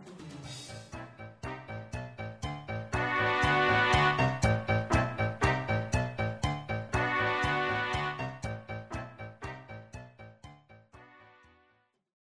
I do.